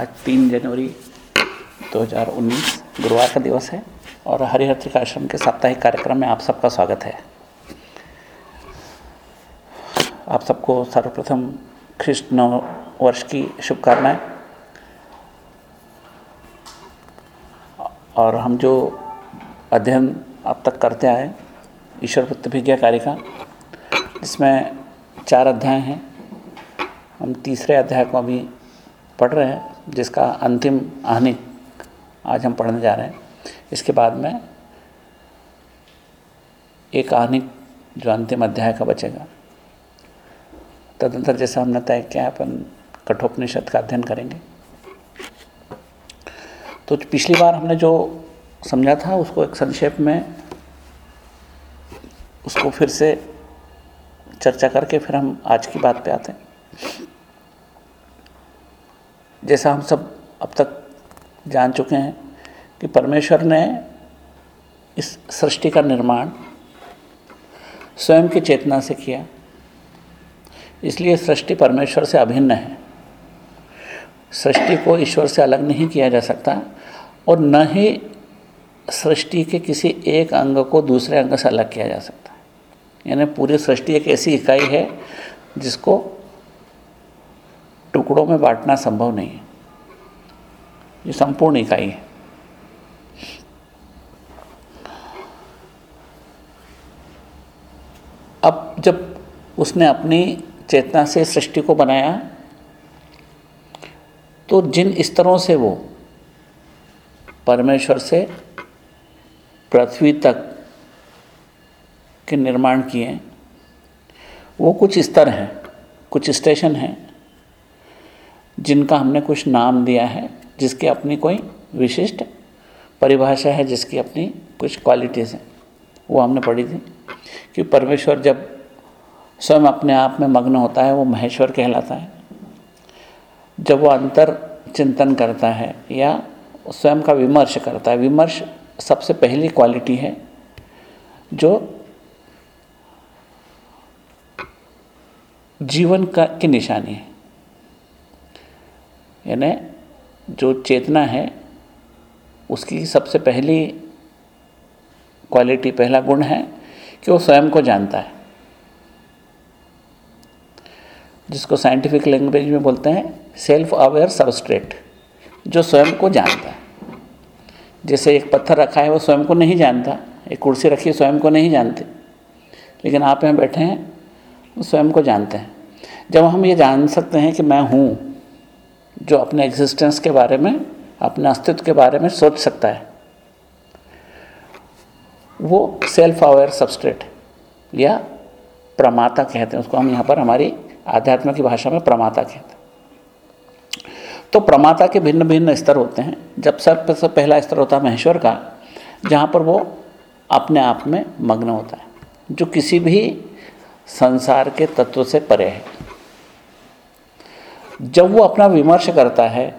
आज तीन जनवरी 2019 गुरुवार का दिवस है और हरिहर त्रिकाश्रम के साप्ताहिक कार्यक्रम में आप सबका स्वागत है। आप सबको सर्वप्रथम ख्रिस्ट नव वर्ष की शुभकामनाएँ। और हम जो अध्ययन अब तक करते आए ईश्वर प्रतिभिज्ञा कार्य का जिसमें चार अध्याय हैं। हम तीसरे अध्याय को अभी पढ़ रहे हैं। जिसका अंतिम आहनिक आज हम पढ़ने जा रहे हैं, इसके बाद में एक आहनिक जो अंतिम अध्याय का बचेगा। तदंतर जैसा हमने तय किया, अपन कठोपनिषद का अध्ययन करेंगे। तो पिछली बार हमने जो समझा था, उसको एक संक्षेप में उसको फिर से चर्चा करके फिर हम आज की बात पे आते हैं। जैसा हम सब अब तक जान चुके हैं कि परमेश्वर ने इस सृष्टि का निर्माण स्वयं की चेतना से किया। इसलिए सृष्टि परमेश्वर से अभिन्न है। सृष्टि को ईश्वर से अलग नहीं किया जा सकता और न ही सृष्टि के किसी एक अंग को दूसरे अंग से अलग किया जा सकता है। यानी पूरी सृष्टि एक ऐसी इकाई है जिसको टुकड़ों में बांटना संभव नहीं है। ये संपूर्ण इकाई है। अब जब उसने अपनी चेतना से सृष्टि को बनाया तो जिन स्तरों से वो परमेश्वर से पृथ्वी तक के निर्माण किए वो कुछ स्तर हैं, कुछ स्टेशन हैं जिनका हमने कुछ नाम दिया है, जिसकी अपनी कोई विशिष्ट परिभाषा है, जिसकी अपनी कुछ क्वालिटीज़ हैं। वो हमने पढ़ी थी कि परमेश्वर जब स्वयं अपने आप में मग्न होता है, वो महेश्वर कहलाता है। जब वो अंतर चिंतन करता है या स्वयं का विमर्श करता है, विमर्श सबसे पहली क्वालिटी है, जो जीवन का की निशानी है। यानी जो चेतना है, उसकी सबसे पहली क्वालिटी पहला गुण है कि वो स्वयं को जानता है। जिसको साइंटिफिक लैंग्वेज में बोलते हैं सेल्फ अवेयर सबस्ट्रेट जो स्वयं को जानता है। जैसे एक पत्थर रखा है, वो स्वयं को नहीं जानता। एक कुर्सी रखी स्वयं को नहीं जानते। लेकिन आप यहाँ बैठे हैं, वो स्वयं को जानते हैं। जब हम ये जान सकते हैं कि मैं हूँ जो अपने एग्जिस्टेंस के बारे में, अपने अस्तित्व के बारे में सोच सकता है। वो सेल्फ अवेयर सबस्ट्रेट या प्रमाता कहते हैं, उसको हम यहाँ पर हमारी आध्यात्म की भाषा में प्रमाता कहते हैं। तो प्रमाता के भिन्न भिन्न स्तर होते हैं। जब सबसे पहला स्तर होता है महेश्वर का, जहाँ पर वो अपने आप में मग्न होता है, जो किसी भी संसार के तत्व से परे है। जब वो अपना विमर्श करता है,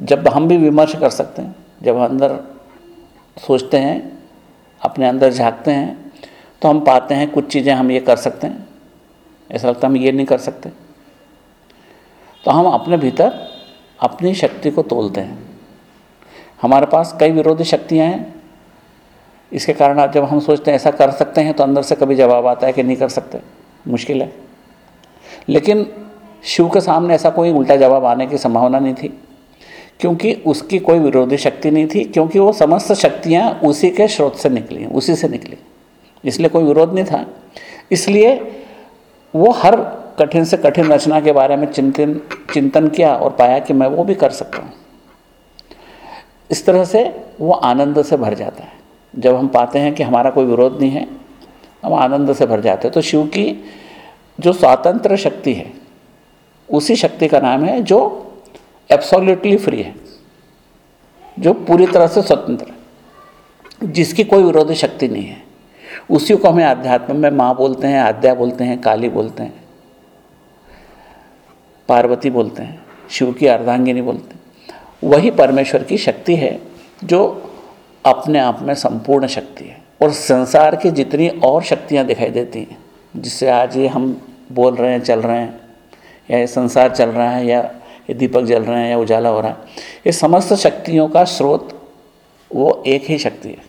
जब हम भी विमर्श कर सकते हैं, जब अंदर सोचते हैं, अपने अंदर झांकते हैं तो हम पाते हैं कुछ चीज़ें हम ये कर सकते हैं। ऐसा लगता है हम ये नहीं कर सकते। तो हम अपने भीतर अपनी शक्ति को तोलते हैं। हमारे पास कई विरोधी शक्तियाँ हैं। इसके कारण जब हम सोचते हैं ऐसा कर सकते हैं तो अंदर से कभी जवाब आता है कि नहीं कर सकते। मुश्किल है। लेकिन शिव के सामने ऐसा कोई उल्टा जवाब आने की संभावना नहीं थी, क्योंकि उसकी कोई विरोधी शक्ति नहीं थी, क्योंकि वो समस्त शक्तियाँ उसी के स्रोत से निकली, उसी से निकली। इसलिए कोई विरोध नहीं था। इसलिए वो हर कठिन से कठिन रचना के बारे में चिंतन चिंतन किया और पाया कि मैं वो भी कर सकता हूँ। इस तरह से वो आनंद से भर जाता है। जब हम पाते हैं कि हमारा कोई विरोध नहीं है, हम आनंद से भर जाते हैं। तो शिव की जो स्वतंत्र शक्ति है, उसी शक्ति का नाम है जो एब्सोल्युटली फ्री है, जो पूरी तरह से स्वतंत्र है। जिसकी कोई विरोधी शक्ति नहीं है। उसी को हमें अध्यात्म में माँ बोलते हैं, आद्या बोलते हैं, काली बोलते हैं, पार्वती बोलते हैं, शिव की अर्धांगिनी बोलते हैं। वही परमेश्वर की शक्ति है जो अपने आप में संपूर्ण शक्ति है और संसार की जितनी और शक्तियाँ दिखाई देती हैं जिससे आज ये हम बोल रहे हैं, चल रहे हैं, या ये संसार चल रहा है, या ये दीपक जल रहे हैं, या उजाला हो रहा है। ये समस्त शक्तियों का स्रोत वो एक ही शक्ति है।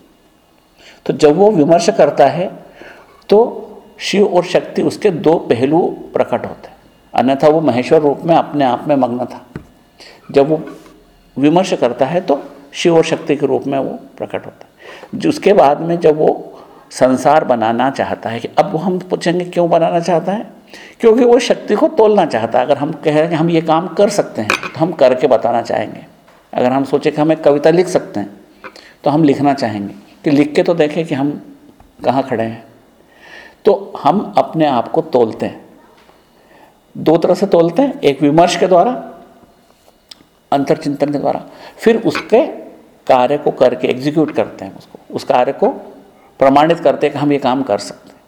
तो जब वो विमर्श करता है तो शिव और शक्ति उसके दो पहलू प्रकट होते हैं। अन्यथा वो महेश्वर रूप में अपने आप में मग्न था। जब वो विमर्श करता है तो शिव और शक्ति के रूप में वो प्रकट होता है। उसके बाद में जब वो संसार बनाना चाहता है कि अब वो हम पूछेंगे क्यों बनाना चाहता है? क्योंकि वो शक्ति को तोलना चाहता है। अगर हम कह रहे हैं कि हम ये काम कर सकते हैं तो हम करके बताना चाहेंगे। अगर हम सोचे कि हम एक कविता लिख सकते हैं तो हम लिखना चाहेंगे। कि लिख के तो देखें कि हम कहाँ खड़े हैं। तो हम अपने आप को तोलते हैं। दो तरह से तोलते हैं, एक विमर्श के द्वारा अंतर चिंतन के द्वारा। फिर उसके कार्य को करके एग्जीक्यूट करते हैं उसको। उस कार्य को प्रमाणित करते हैं कि हम ये काम कर सकते हैं।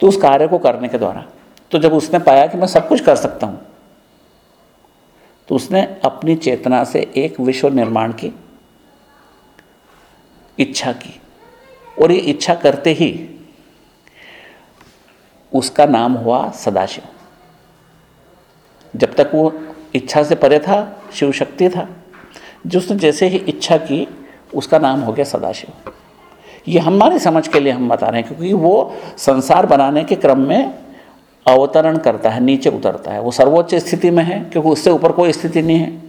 तो उस कार्य को करने के द्वारा तो जब उसने पाया कि मैं सब कुछ कर सकता हूँ तो उसने अपनी चेतना से एक विश्व निर्माण की, इच्छा की। और ये इच्छा करते ही उसका नाम हुआ सदाशिव। जब तक वो इच्छा से परे था शिव शक्ति था जिसने जैसे ही इच्छा की, उसका नाम हो गया सदाशिव। ये हमारी समझ के लिए हम बता रहे हैं, क्योंकि वो संसार बनाने के क्रम में अवतरण करता है, नीचे उतरता है। वो सर्वोच्च स्थिति में है, क्योंकि उससे ऊपर कोई स्थिति नहीं है।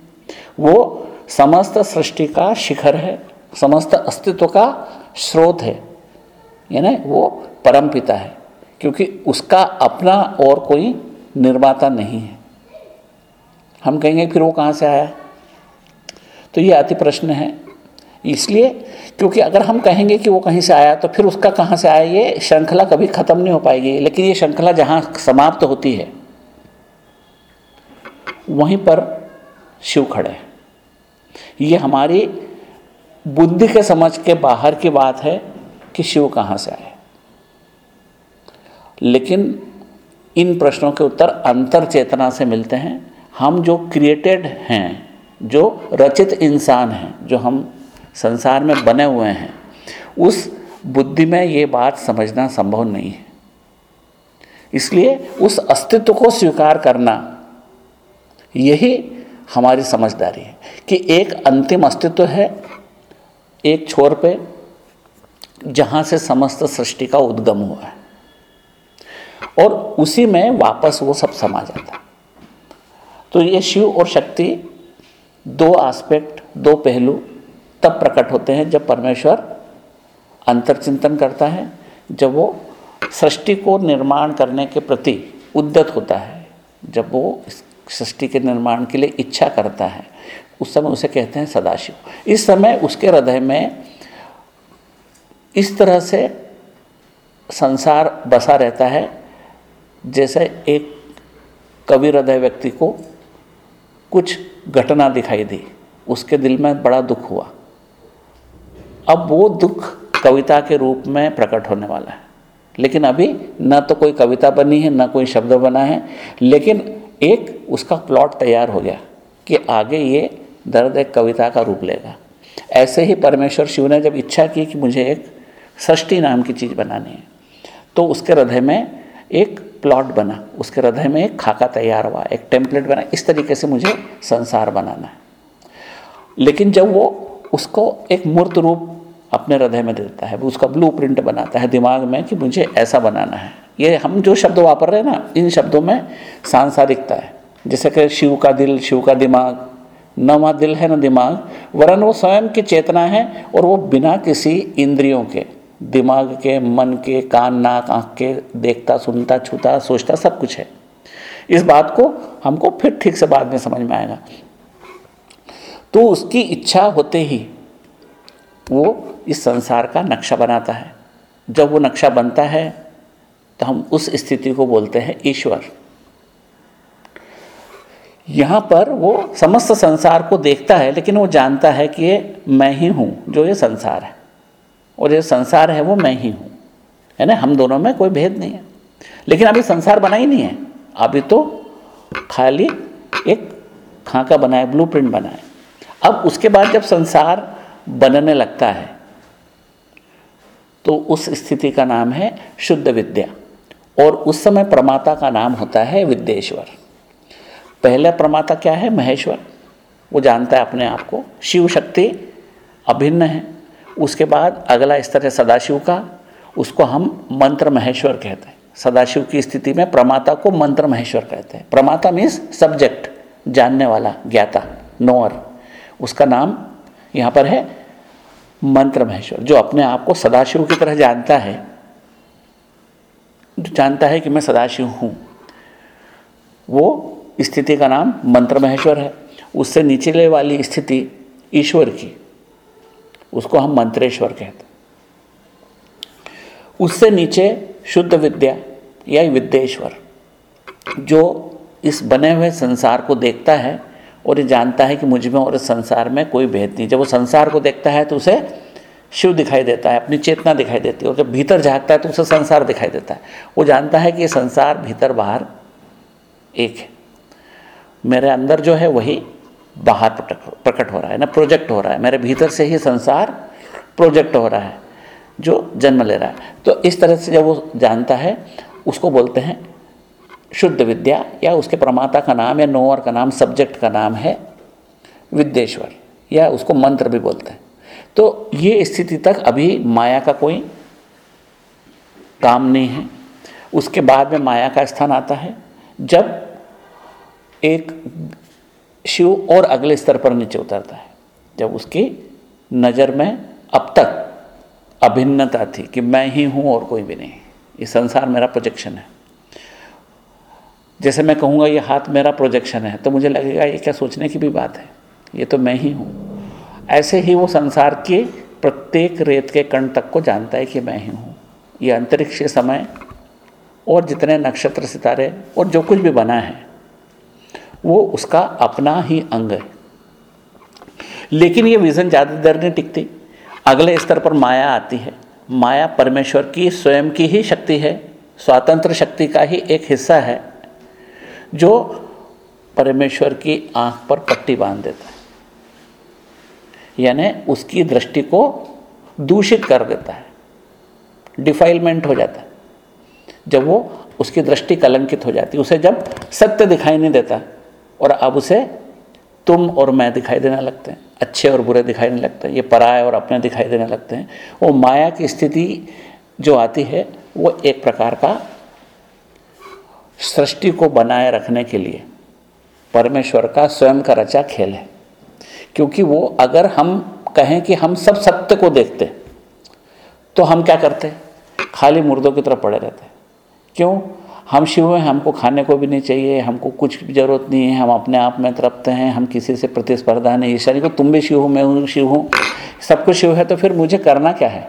वो समस्त सृष्टि का शिखर है, समस्त अस्तित्व का स्रोत है। यानी वो परम पिता है, क्योंकि उसका अपना और कोई निर्माता नहीं है। हम कहेंगे, फिर वो कहाँ से आया? तो ये अति प्रश्न है। इसलिए, क्योंकि अगर हम कहेंगे कि वो कहीं से आया तो फिर उसका कहाँ से आया, ये श्रृंखला कभी ख़त्म नहीं हो पाएगी। लेकिन ये श्रृंखला जहाँ समाप्त तो होती है, वहीं पर शिव खड़े हैं। ये हमारी बुद्धि के समझ के बाहर की बात है कि शिव कहाँ से आए। लेकिन इन प्रश्नों के उत्तर अंतर चेतना से मिलते हैं। हम जो क्रिएटेड हैं, जो रचित इंसान हैं, जो हम संसार में बने हुए हैं। उस बुद्धि में ये बात समझना संभव नहीं है। इसलिए उस अस्तित्व को स्वीकार करना, यही हमारी समझदारी है कि एक अंतिम अस्तित्व है एक छोर पे, जहाँ से समस्त सृष्टि का उद्गम हुआ है। और उसी में वापस वो सब समा जाता है। तो ये शिव और शक्ति दो एस्पेक्ट दो पहलू तब प्रकट होते हैं जब परमेश्वर अंतर चिंतन करता है, जब वो सृष्टि को निर्माण करने के प्रति उद्यत होता है, जब वो सृष्टि के निर्माण के लिए इच्छा करता है, उस समय उसे कहते हैं सदाशिव। इस समय उसके हृदय में इस तरह से संसार बसा रहता है, जैसे एक कवि हृदय व्यक्ति को कुछ घटना दिखाई दी, उसके दिल में बड़ा दुख हुआ। अब वो दुख कविता के रूप में प्रकट होने वाला है। लेकिन अभी न तो कोई कविता बनी है, न कोई शब्द बना है, लेकिन एक उसका प्लॉट तैयार हो गया कि आगे ये दर्द एक कविता का रूप लेगा। ऐसे ही परमेश्वर शिव ने जब इच्छा की कि मुझे एक षष्ठी नाम की चीज़ बनानी है तो उसके हृदय में एक प्लॉट बना, उसके हृदय में एक खाका तैयार हुआ, एक टेम्पलेट बना, इस तरीके से मुझे संसार बनाना है। लेकिन जब वो उसको एक मूर्त रूप अपने हृदय में देता है, उसका ब्लू प्रिंट बनाता है दिमाग में कि मुझे ऐसा बनाना है। ये हम जो शब्द वापर रहे हैं ना, इन शब्दों में सांसारिकता है। जैसे कि शिव का दिल, शिव का दिमाग न वहाँ दिल है न दिमाग, वरन वो स्वयं की चेतना है और वो बिना किसी इंद्रियों के, दिमाग के, मन के, कान, नाक, आँख के, देखता, सुनता, छूता, सोचता सब कुछ है। इस बात को हमको फिर ठीक से बाद में समझ में आएगा। तो उसकी इच्छा होते ही वो इस संसार का नक्शा बनाता है। जब वो नक्शा बनता है तो हम उस स्थिति को बोलते हैं ईश्वर। यहाँ पर वो समस्त संसार को देखता है, लेकिन वो जानता है कि ये मैं ही हूँ, जो ये संसार है। और ये संसार है, वो मैं ही हूँ। है ना हम दोनों में कोई भेद नहीं है। लेकिन अभी संसार बना ही नहीं है। अभी तो खाली एक खाका बनाए ब्लू प्रिंट बनाए अब उसके बाद जब संसार बनने लगता है तो उस स्थिति का नाम है शुद्ध विद्या। और उस समय प्रमाता का नाम होता है विद्येश्वर। पहला प्रमाता क्या है? महेश्वर। वो जानता है अपने आप को। शिव शक्ति अभिन्न है। उसके बाद अगला स्तर है सदाशिव का। उसको हम मंत्र महेश्वर कहते हैं। सदाशिव की स्थिति में प्रमाता को मंत्र महेश्वर कहते हैं। प्रमाता मीन्स सब्जेक्ट जानने वाला, ज्ञाता नोअर उसका नाम यहाँ पर है मंत्र महेश्वर, जो अपने आप को सदाशिव की तरह जानता है। जो जानता है कि मैं सदाशिव हूँ। वो स्थिति का नाम मंत्र महेश्वर है। उससे नीचे वाली स्थिति ईश्वर की, उसको हम मंत्रेश्वर कहते हैं। उससे नीचे शुद्ध विद्या या विद्येश्वर, जो इस बने हुए संसार को देखता है और ये जानता है कि मुझमें और इस संसार में कोई भेद नहीं। जब वो संसार को देखता है तो उसे शिव दिखाई देता है, अपनी चेतना दिखाई देती है और जब भीतर झाँकता है तो उसे संसार दिखाई देता है। वो जानता है कि ये संसार भीतर बाहर एक है। मेरे अंदर जो है वही बाहर प्रकट हो रहा है ना, प्रोजेक्ट हो रहा है। मेरे भीतर से ही संसार प्रोजेक्ट हो रहा है, जो जन्म ले रहा है। तो इस तरह से जब वो जानता है, उसको बोलते हैं शुद्ध विद्या या उसके प्रमाता का नाम, या नोवर का नाम, सब्जेक्ट का नाम है विद्येश्वर, या उसको मंत्र भी बोलते हैं। तो ये स्थिति तक अभी माया का कोई काम नहीं है। उसके बाद में माया का स्थान आता है, जब एक शिव और अगले स्तर पर नीचे उतरता है, जब उसकी नज़र में अब तक अभिन्नता थी कि मैं ही हूँ और कोई भी नहीं। ये संसार मेरा प्रोजेक्शन है। जैसे मैं कहूँगा, ये हाथ मेरा प्रोजेक्शन है। तो मुझे लगेगा, ये क्या सोचने की भी बात है? ये तो मैं ही हूँ। ऐसे ही वो संसार के प्रत्येक रेत के कण तक को जानता है कि मैं ही हूँ। ये अंतरिक्ष समय और जितने नक्षत्र, सितारे और जो कुछ भी बना है, वो उसका अपना ही अंग है। लेकिन ये विज़न ज़्यादा देर नहीं टिकती। अगले स्तर पर माया आती है। माया परमेश्वर की, स्वयं की ही शक्ति है। स्वातंत्र शक्ति का ही एक हिस्सा है। जो परमेश्वर की आँख पर पट्टी बाँध देता है। यानी उसकी दृष्टि को दूषित कर देता है। डिफाइलमेंट हो जाता है। जब वो उसकी दृष्टि कलंकित हो जाती है, उसे जब सत्य दिखाई नहीं देता और अब उसे तुम और मैं दिखाई देने लगते हैं, अच्छे और बुरे दिखाई देने लगते हैं, ये पराय और अपने दिखाई देने लगते हैं, वो माया की स्थिति जो आती है, वो एक प्रकार का सृष्टि को बनाए रखने के लिए परमेश्वर का स्वयं का रचा खेल है। क्योंकि वो अगर हम कहें कि हम सब सत्य को देखते तो हम क्या करते? खाली मुर्दों की तरफ़ पड़े रहते। क्यों? हम शिव हैं, हमको खाने को भी नहीं चाहिए, हमको कुछ भी ज़रूरत नहीं है, हम अपने आप में तृप्त हैं, हम किसी से प्रतिस्पर्धा नहीं। ईश्वरी को तुम भी शिव हो, मैं हूँ शिव हूँ। सब कुछ शिव है तो फिर मुझे करना क्या है?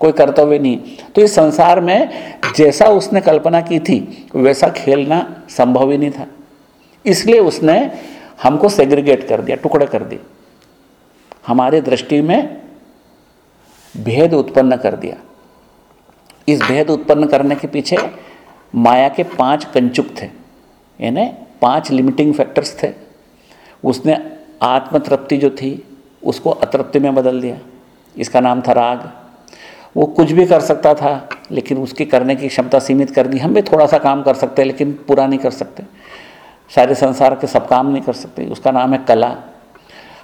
कोई कर्तव्य नहीं। तो इस संसार में जैसा उसने कल्पना की थी, वैसा खेलना संभव ही नहीं था। इसलिए उसने हमको सेग्रीगेट कर दिया, टुकड़े कर दिए। हमारी दृष्टि में भेद उत्पन्न कर दिया। इस भेद उत्पन्न करने के पीछे माया के पाँच कंचुक थे, यानी पाँच लिमिटिंग फैक्टर्स थे। उसने आत्मतृप्ति जो थी, उसको अतृप्ति में बदल दिया। इसका नाम था राग। वो कुछ भी कर सकता था, लेकिन उसकी करने की क्षमता सीमित कर दी। हम भी थोड़ा सा काम कर सकते हैं लेकिन पूरा नहीं कर सकते। सारे संसार के सब काम नहीं कर सकते। उसका नाम है कला।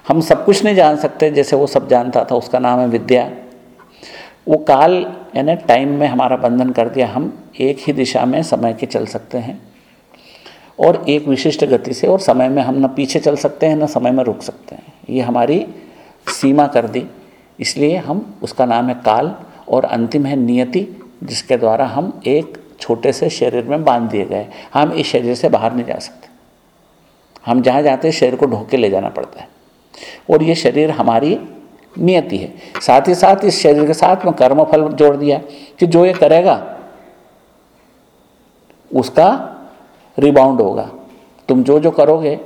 हम सब कुछ नहीं जान सकते, जैसे वो सब जानता था। उसका नाम है विद्या। वो काल, यानी टाइम में हमारा बंधन कर दिया। हम एक ही दिशा में समय के चल सकते हैं। और एक विशिष्ट गति से, और समय में हम न पीछे चल सकते हैं, न समय में रुक सकते हैं। ये हमारी सीमा कर दी। इसलिए हम, उसका नाम है काल। और अंतिम है नियति, जिसके द्वारा हम एक छोटे से शरीर में बाँध दिए गए। हम इस शरीर से बाहर नहीं जा सकते। हम जहाँ जाते हैं, शरीर को ढोक के ले जाना पड़ता है। और ये शरीर हमारी नियति है। साथ ही साथ इस शरीर के साथ में कर्म फल जोड़ दिया कि जो ये करेगा, उसका रिबाउंड होगा। तुम जो जो करोगे,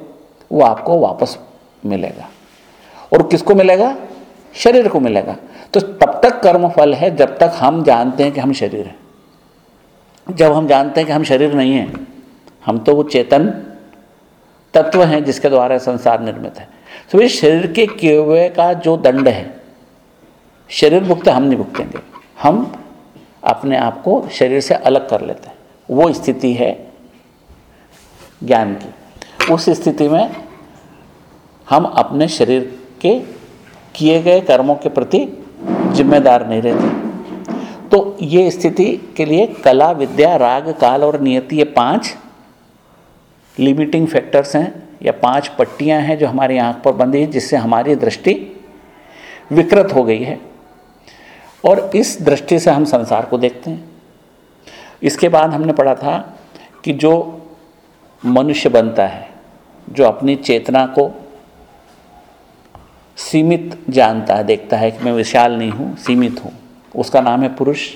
वो आपको वापस मिलेगा। और किसको मिलेगा? शरीर को मिलेगा। तो तब तक कर्म फल है जब तक हम जानते हैं कि हम शरीर हैं। जब हम जानते हैं कि हम शरीर नहीं हैं, हम तो वो चेतन तत्व हैं जिसके द्वारा संसार निर्मित है। तो इस शरीर के केवे का जो दंड है, शरीर भुगते हम नहीं भुगतेंगे। हम अपने आप को शरीर से अलग कर लेते हैं। वो स्थिति है ज्ञान की। उस स्थिति में हम अपने शरीर के किए गए कर्मों के प्रति जिम्मेदार नहीं रहते। तो ये स्थिति के लिए कला, विद्या, राग, काल और नियति ये पाँच लिमिटिंग फैक्टर्स हैं, या पाँच पट्टियाँ हैं जो हमारी आँख पर बंधी है, जिससे हमारी दृष्टि विकृत हो गई है। और इस दृष्टि से हम संसार को देखते हैं। इसके बाद हमने पढ़ा था कि जो मनुष्य बनता है, जो अपनी चेतना को सीमित जानता है, देखता है कि मैं विशाल नहीं हूँ, सीमित हूँ। उसका नाम है पुरुष।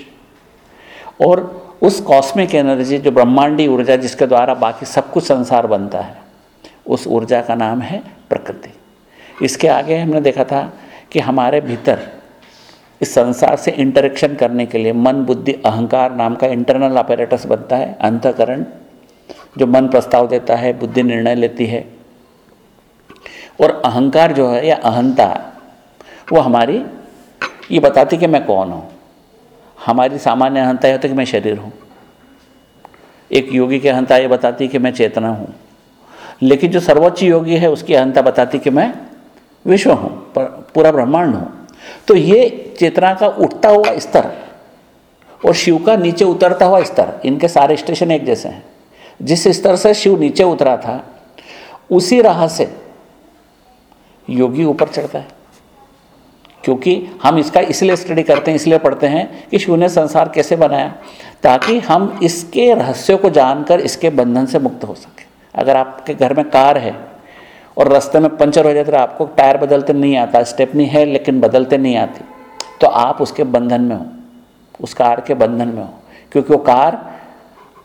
और उस कॉस्मिक एनर्जी, जो ब्रह्मांडी ऊर्जा, जिसके द्वारा बाकी सब कुछ संसार बनता है, उस ऊर्जा का नाम है प्रकृति। इसके आगे हमने देखा था कि हमारे भीतर इस संसार से इंटरेक्शन करने के लिए मन, बुद्धि, अहंकार नाम का इंटरनल ऑपरेटस बनता है, अंतकरण, जो मन प्रस्ताव देता है, बुद्धि निर्णय लेती है। और अहंकार जो है या अहंता, वो हमारी, ये बताती कि मैं कौन हूँ? हमारी सामान्य अहंता यह होती कि मैं शरीर हूँ। एक योगी की अहंता ये बताती कि मैं चेतना हूँ। लेकिन जो सर्वोच्च योगी है, उसकी अहंता बताती कि मैं विश्व हूँ पूरा ब्रह्मांड हूँ। तो ये चेतना का उठता हुआ स्तर और शिव का नीचे उतरता हुआ स्तर, इनके सारे स्टेशन एक जैसे हैं। जिस स्तर से शिव नीचे उतरा था, उसी राह से योगी ऊपर चढ़ता है। क्योंकि हम इसका इसलिए स्टडी करते हैं, इसलिए पढ़ते हैं कि शिव ने संसार कैसे बनाया, ताकि हम इसके रहस्यों को जानकर इसके बंधन से मुक्त हो सके। अगर आपके घर में कार है और रास्ते में पंचर हो जाए तो आपको टायर बदलते नहीं आता, स्टेपनी है लेकिन बदलते नहीं आती। तो आप उसके बंधन में हो, उस कार के बंधन में हो, क्योंकि वो कार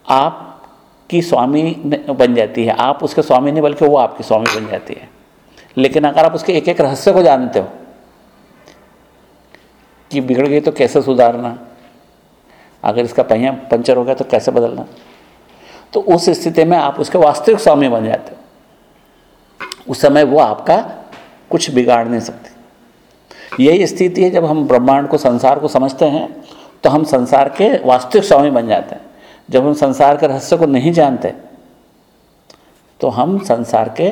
आपकी स्वामी बन जाती है। आप उसके स्वामी नहीं, बल्कि वो आपकी स्वामी बन जाती है। लेकिन अगर आप उसके एक एक रहस्य को जानते हो कि बिगड़ गई तो कैसे सुधारना, अगर इसका पहिया पंचर हो गया तो कैसे बदलना तो उस स्थिति में आप उसके वास्तविक स्वामी बन जाते हो। उस समय वो आपका कुछ बिगाड़ नहीं सकते। यही स्थिति है जब हम ब्रह्मांड को, संसार को समझते हैं तो हम संसार के वास्तविक स्वामी बन जाते हैं। जब हम संसार के रहस्य को नहीं जानते तो हम संसार के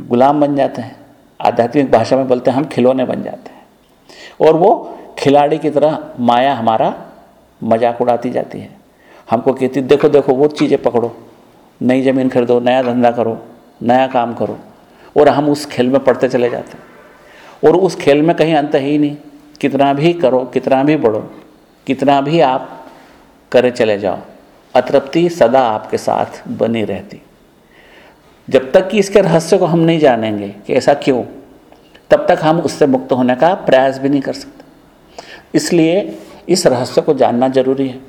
गुलाम बन जाते हैं। आध्यात्मिक भाषा में बोलते हैं, हम खिलौने बन जाते हैं। और वो खिलाड़ी की तरह माया हमारा मज़ाक उड़ाती जाती है। हमको कहती देखो देखो, वो चीज़ें पकड़ो। नई ज़मीन खरीदो, नया धंधा करो, नया काम करो। और हम उस खेल में पढ़ते चले जाते हैं। और उस खेल में कहीं अंत ही नहीं। कितना भी करो, कितना भी बढ़ो, कितना भी आप करे चले जाओ, अतृप्ति सदा आपके साथ बनी रहती। जब तक कि इसके रहस्य को हम नहीं जानेंगे कि ऐसा क्यों, तब तक हम उससे मुक्त होने का प्रयास भी नहीं कर सकते। इसलिए इस रहस्य को जानना ज़रूरी है।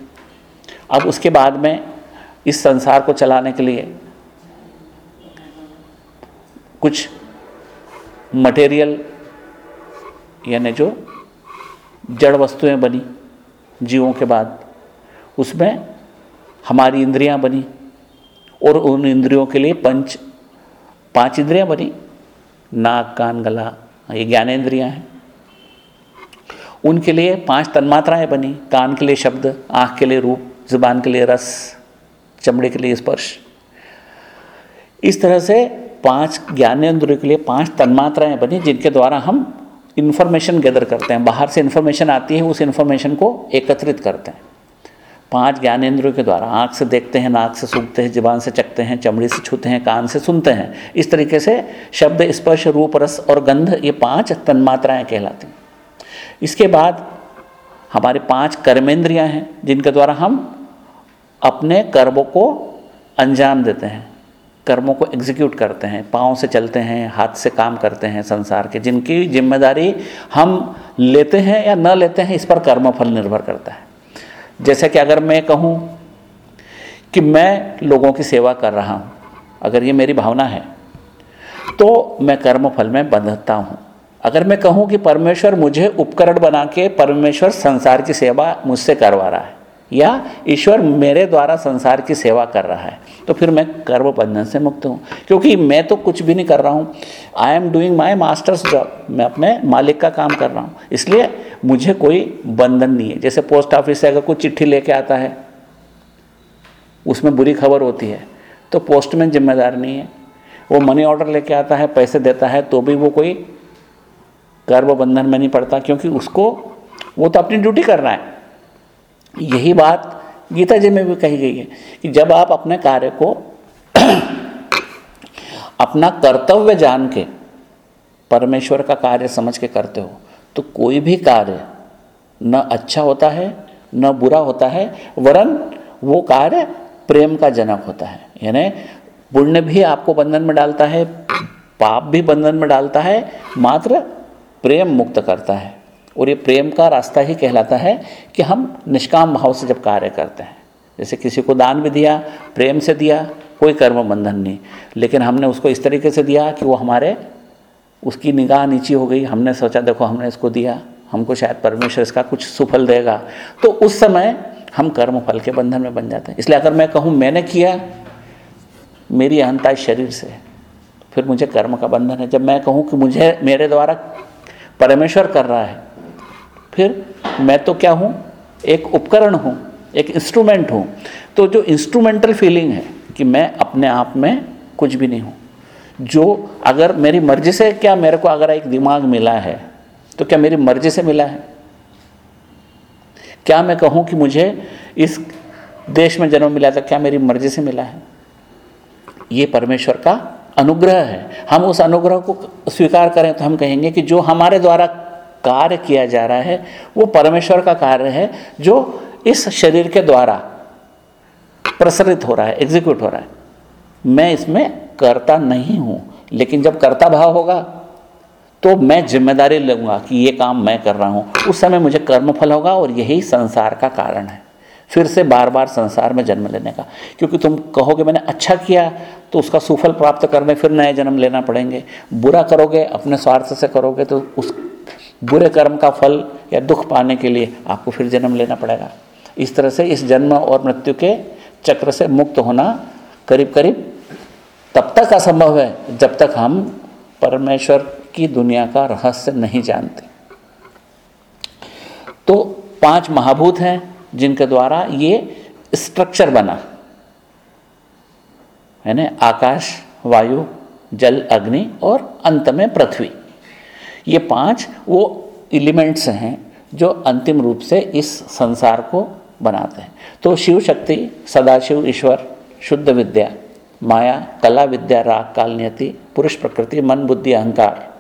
अब उसके बाद में इस संसार को चलाने के लिए कुछ मटेरियल यानी जो जड़ वस्तुएँ बनी जीवों के बाद, उसमें हमारी इंद्रियाँ बनी और उन इंद्रियों के लिए पंच पाँच इंद्रियाँ बनी। नाक, कान, गला, ये ज्ञानेन्द्रियाँ हैं। उनके लिए पाँच तन्मात्राएँ बनी। कान के लिए शब्द, आँख के लिए रूप, ज़ुबान के लिए रस, चमड़े के लिए स्पर्श। इस तरह से पाँच ज्ञानेन्द्रियों के लिए पाँच तन्मात्राएँ बनी, जिनके द्वारा हम इन्फॉर्मेशन गैदर करते हैं। बाहर से इन्फॉर्मेशन आती है, उस इन्फॉर्मेशन को एकत्रित करते हैं। पाँच ज्ञानेंद्रियों के द्वारा आँख से देखते हैं, नाक से सूखते हैं, जबान से चखते हैं, चमड़ी से छूते हैं, कान से सुनते हैं। इस तरीके से शब्द, स्पर्श, रूप, रस और गंध ये पाँच तन्मात्राएँ कहलाती हैं। इसके बाद हमारे पाँच कर्मेंद्रियाँ हैं, जिनके द्वारा हम अपने कर्मों को अंजाम देते हैं, कर्मों को एग्जीक्यूट करते हैं, पाँव से चलते हैं, हाथ से काम करते हैं संसार के, जिनकी ज़िम्मेदारी हम लेते हैं या न लेते हैं, इस पर कर्मफल निर्भर करता है। जैसे कि अगर मैं कहूँ कि मैं लोगों की सेवा कर रहा हूँ, अगर ये मेरी भावना है तो मैं कर्म फल में बंधता हूँ। अगर मैं कहूँ कि परमेश्वर मुझे उपकरण बना के परमेश्वर संसार की सेवा मुझसे करवा रहा है या ईश्वर मेरे द्वारा संसार की सेवा कर रहा है तो फिर मैं कर्म बंधन से मुक्त हूँ। क्योंकि मैं तो कुछ भी नहीं कर रहा हूँ। I am doing my masters job मैं अपने मालिक का काम कर रहा हूँ। इसलिए मुझे कोई बंधन नहीं है। जैसे पोस्ट ऑफ़िस से अगर कोई चिट्ठी लेके आता है, उसमें बुरी खबर होती है तो पोस्टमैन जिम्मेदार नहीं है। वो मनी ऑर्डर लेके आता है, पैसे देता है तो भी वो कोई गर्भ बंधन में नहीं पड़ता, क्योंकि उसको, वो तो अपनी ड्यूटी कर रहा है। यही बात गीता जी में भी कही गई है कि जब आप अपने कार्य को अपना कर्तव्य जान के परमेश्वर का कार्य समझ के करते हो तो कोई भी कार्य न अच्छा होता है, न बुरा होता है, वरन वो कार्य प्रेम का जनक होता है। यानी पुण्य भी आपको बंधन में डालता है, पाप भी बंधन में डालता है, मात्र प्रेम मुक्त करता है। और ये प्रेम का रास्ता ही कहलाता है कि हम निष्काम भाव से जब कार्य करते हैं। जैसे किसी को दान भी दिया, प्रेम से दिया, कोई कर्म बंधन नहीं। लेकिन हमने उसको इस तरीके से दिया कि वो हमारे, उसकी निगाह नीची हो गई। हमने सोचा, देखो, हमने इसको दिया। हमको शायद परमेश्वर इसका कुछ सुफल देगा। तो उस समय हम कर्म फल के बंधन में बन जाते हैं। इसलिए अगर मैं कहूँ, मैंने किया, मेरी अहंता शरीर से, फिर मुझे कर्म का बंधन है। जब मैं कहूँ कि मुझे, मेरे द्वारा परमेश्वर कर रहा है फिर मैं तो क्या हूँ? एक उपकरण हूँ, एक इंस्ट्रूमेंट हूँ। तो जो इंस्ट्रूमेंटल फीलिंग है कि मैं अपने आप में कुछ भी नहीं हूँ, जो अगर मेरी मर्ज़ी से क्या मेरे को अगर एक दिमाग मिला है तो क्या मेरी मर्ज़ी से मिला है? क्या मैं कहूँ कि मुझे इस देश में जन्म मिला था क्या मेरी मर्ज़ी से मिला है? ये परमेश्वर का अनुग्रह है। हम उस अनुग्रह को स्वीकार करें तो हम कहेंगे कि जो हमारे द्वारा कार्य किया जा रहा है, वो परमेश्वर का कार्य है, जो इस शरीर के द्वारा प्रसरित हो रहा है एग्जीक्यूट हो रहा है। मैं इसमें करता नहीं हूँ, लेकिन जब करता भाव होगा तो मैं ज़िम्मेदारी लूँगा कि ये काम मैं कर रहा हूँ। उस समय मुझे कर्मफल होगा और यही संसार का कारण है। फिर से बार बार संसार में जन्म लेने का। क्योंकि तुम कहोगे, मैंने अच्छा किया तो उसका सुफल प्राप्त करने, फिर नए जन्म लेना पड़ेंगे। बुरा करोगे, अपने स्वार्थ से करोगे तो उस बुरे कर्म का फल या दुख पाने के लिए आपको फिर जन्म लेना पड़ेगा। इस तरह से इस जन्म और मृत्यु के चक्र से मुक्त होना करीब करीब तब तक असंभव है, जब तक हम परमेश्वर की दुनिया का रहस्य नहीं जानते। तो पाँच महाभूत हैं जिनके द्वारा ये स्ट्रक्चर बना। है ना आकाश, वायु, जल, अग्नि और अंत में पृथ्वी। ये पाँच वो एलिमेंट्स हैं जो अंतिम रूप से इस संसार को बनाते हैं। तो शिव शक्ति, सदाशिव ईश्वर, शुद्ध विद्या, माया, कला विद्या, राग, काल नियति, पुरुष प्रकृति, मन, बुद्धि, अहंकार।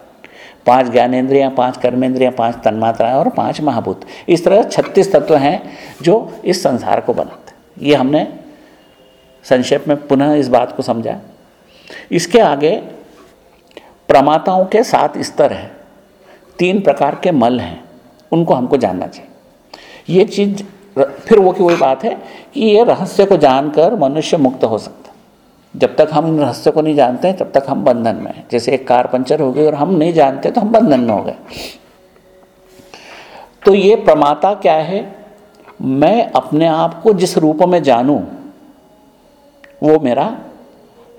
पाँच ज्ञानेन्द्रियाँ, पाँच कर्मेंद्रियाँ पाँच तन्मात्राएँ और पाँच महाभूत। इस तरह छत्तीस तत्व हैं जो इस संसार को बनाते हैं। ये हमने संक्षेप में पुनः इस बात को समझा। इसके आगे प्रमाताओं के सात स्तर हैं। तीन प्रकार के मल हैं, उनको हमको जानना चाहिए। ये चीज़, फिर वो की वही बात है कि ये रहस्य को जानकर मनुष्य मुक्त हो सकता जब तक हम रहस्य को नहीं जानते, तब तक हम बंधन में हैं। जैसे एक कार पंचर हो गई और हम नहीं जानते तो हम बंधन में हो गए। तो ये प्रमाता क्या है? मैं अपने आप को जिस रूप में जानूं, वो मेरा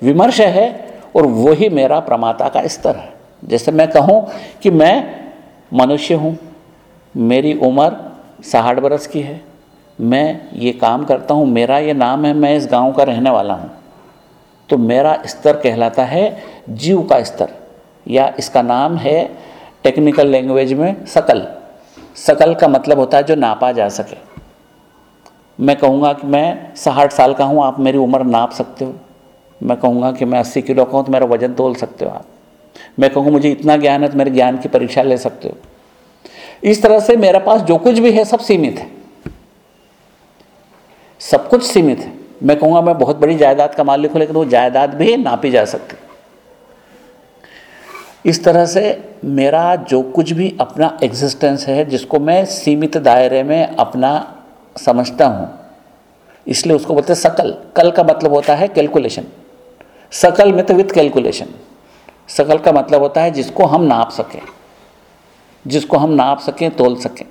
विमर्श है और वही मेरा प्रमाता का स्तर है। जैसे मैं कहूँ कि मैं मनुष्य हूँ। मेरी उम्र साठ बरस की है। मैं ये काम करता हूँ। मेरा ये नाम है, मैं इस गाँव का रहने वाला हूँ। तो मेरा स्तर कहलाता है जीव का स्तर। या इसका नाम है टेक्निकल लैंग्वेज में सकल। सकल का मतलब होता है जो नापा जा सके। मैं कहूँगा कि मैं साठ साल का हूँ, आप मेरी उम्र नाप सकते हो। मैं कहूँगा कि मैं अस्सी किलो का हूँ तो मेरा वज़न तोल सकते हो आप। मैं कहूँ, मुझे इतना ज्ञान है तो मेरे ज्ञान की परीक्षा ले सकते हो। इस तरह से मेरे पास जो कुछ भी है, सब सीमित है। सब कुछ सीमित है। मैं कहूँगा, मैं बहुत बड़ी जायदाद का मालिक हूँ, लेकिन वो जायदाद भी नापी जा सकती। इस तरह से मेरा जो कुछ भी अपना एग्जिस्टेंस है, जिसको मैं सीमित दायरे में अपना समझता हूँ, इसलिए उसको बोलते हैं सकल। कल का मतलब होता है कैलकुलेशन सकल में तो विथ कैलकुलेशन सकल का मतलब होता है जिसको हम नाप सकें, जिसको हम नाप सकें, तोल सकें,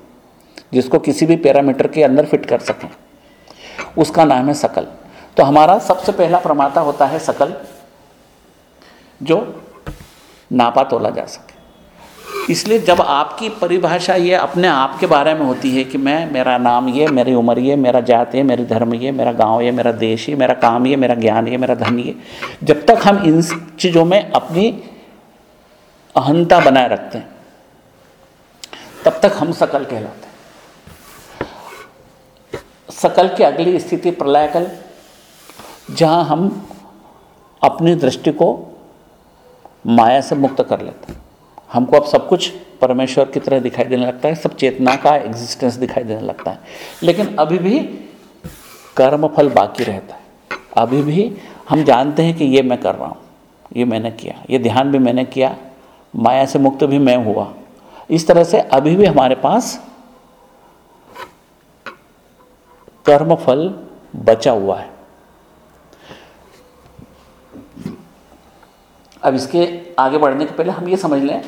जिसको किसी भी पैरामीटर के अंदर फिट कर सकें। उसका नाम है सकल। तो हमारा सबसे पहला प्रमाता होता है सकल, जो नापा तोला जा सके। इसलिए जब आपकी परिभाषा ये अपने आप के बारे में होती है कि मैं, मेरा नाम ये, मेरी उम्र ये, मेरा जात ये, मेरी धर्म ये, मेरा गाँव ये, मेरा देश ये, मेरा काम ये, मेरा ज्ञान ये, मेरा धन ये, जब तक हम इन चीज़ों में अपनी अहंता बनाए रखते हैं, तब तक हम सकल कहलाते हैं। सकल की अगली स्थिति प्रलयकल जहाँ हम अपनी दृष्टि को माया से मुक्त कर लेते हैं। हमको अब सब कुछ परमेश्वर की तरह दिखाई देने लगता है, सब चेतना का एग्जिस्टेंस दिखाई देने लगता है। लेकिन अभी भी कर्म फल बाकी रहता है। अभी भी हम जानते हैं कि ये मैं कर रहा हूँ, ये मैंने किया, ये ध्यान भी मैंने किया, माया से मुक्त भी मैं हुआ। इस तरह से अभी भी हमारे पास कर्म फल बचा हुआ है। अब इसके आगे बढ़ने के पहले हम ये समझ लें